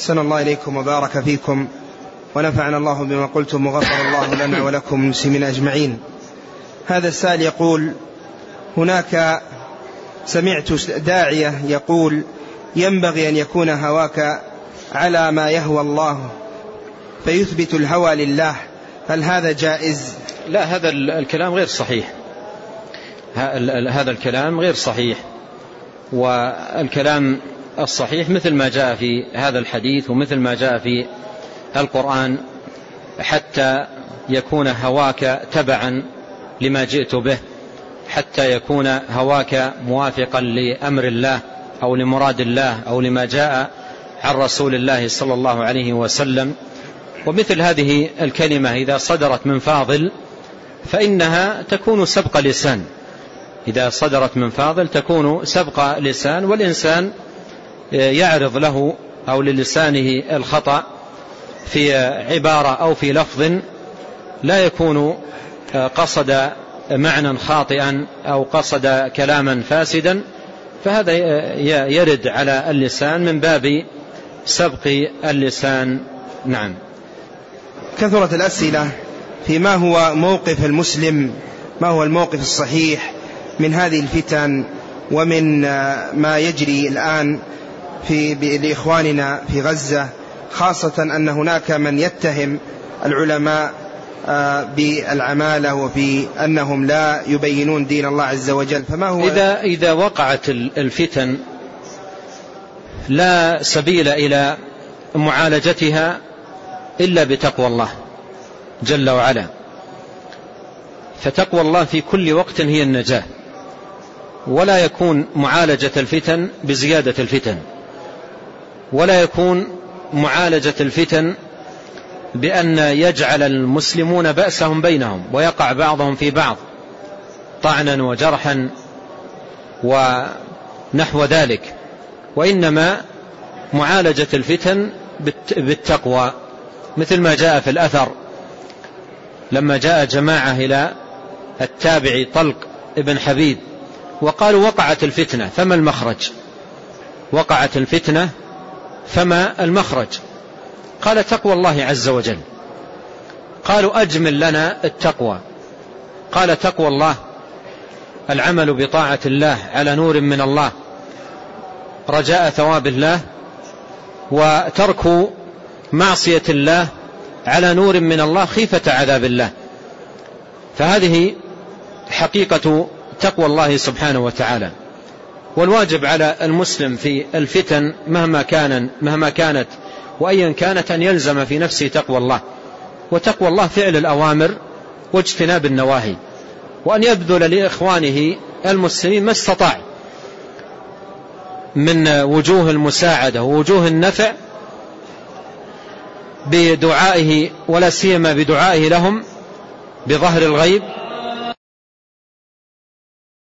أحسن الله إليكم وبارك فيكم ونفعنا الله بما قلتم وغفر الله لنا ولكم المسلمين أجمعين. هذا السائل يقول هناك سمعت داعية يقول ينبغي أن يكون هواك على ما يهوى الله فيثبت الهوى لله. هل هذا جائز؟ لا هذا الكلام غير صحيح. هذا الكلام غير صحيح. والكلام الصحيح مثل ما جاء في هذا الحديث ومثل ما جاء في القرآن حتى يكون هواك تبعا لما جئت به حتى يكون هواك موافقا لأمر الله أو لمراد الله أو لما جاء عن رسول الله صلى الله عليه وسلم. ومثل هذه الكلمة إذا صدرت من فاضل فإنها تكون سبق لسان إذا صدرت من فاضل تكون سبق لسان والإنسان يعرض له أو للسانه الخطأ في عبارة أو في لفظ لا يكون قصد معنى خاطئا أو قصد كلاما فاسدا فهذا يرد على اللسان من باب سبق اللسان. نعم. كثرت الأسئلة في ما هو موقف المسلم ما هو الموقف الصحيح من هذه الفتن ومن ما يجري الآن في لإخواننا في غزة خاصة أن هناك من يتهم العلماء آه، بالعمالة وفي أنهم لا يبينون دين الله عز وجل. فما هو؟ إذا, إذا وقعت الفتن لا سبيل إلى معالجتها إلا بتقوى الله جل وعلا. فتقوى الله في كل وقت هي النجاة ولا يكون معالجة الفتن بزيادة الفتن. ولا يكون معالجة الفتن بأن يجعل المسلمون بأسهم بينهم ويقع بعضهم في بعض طعنا وجرحا ونحو ذلك. وإنما معالجة الفتن بالتقوى مثل ما جاء في الأثر لما جاء جماعة إلى التابع طلق ابن حبيب وقالوا وقعت الفتنة فما المخرج؟ وقعت الفتنة فما المخرج؟ قال تقوى الله عز وجل. قالوا أجمل لنا التقوى. قال تقوى الله العمل بطاعة الله على نور من الله رجاء ثواب الله وترك معصية الله على نور من الله خيفة عذاب الله. فهذه حقيقة تقوى الله سبحانه وتعالى. والواجب على المسلم في الفتن مهما كان مهما كانت وأيا كانت أن يلزم في نفسه تقوى الله. وتقوى الله فعل الأوامر واجتناب النواهي. وأن يبذل لإخوانه المسلمين ما استطاع. من وجوه المساعدة ووجوه النفع بدعائه ولا سيما بدعائه لهم بظهر الغيب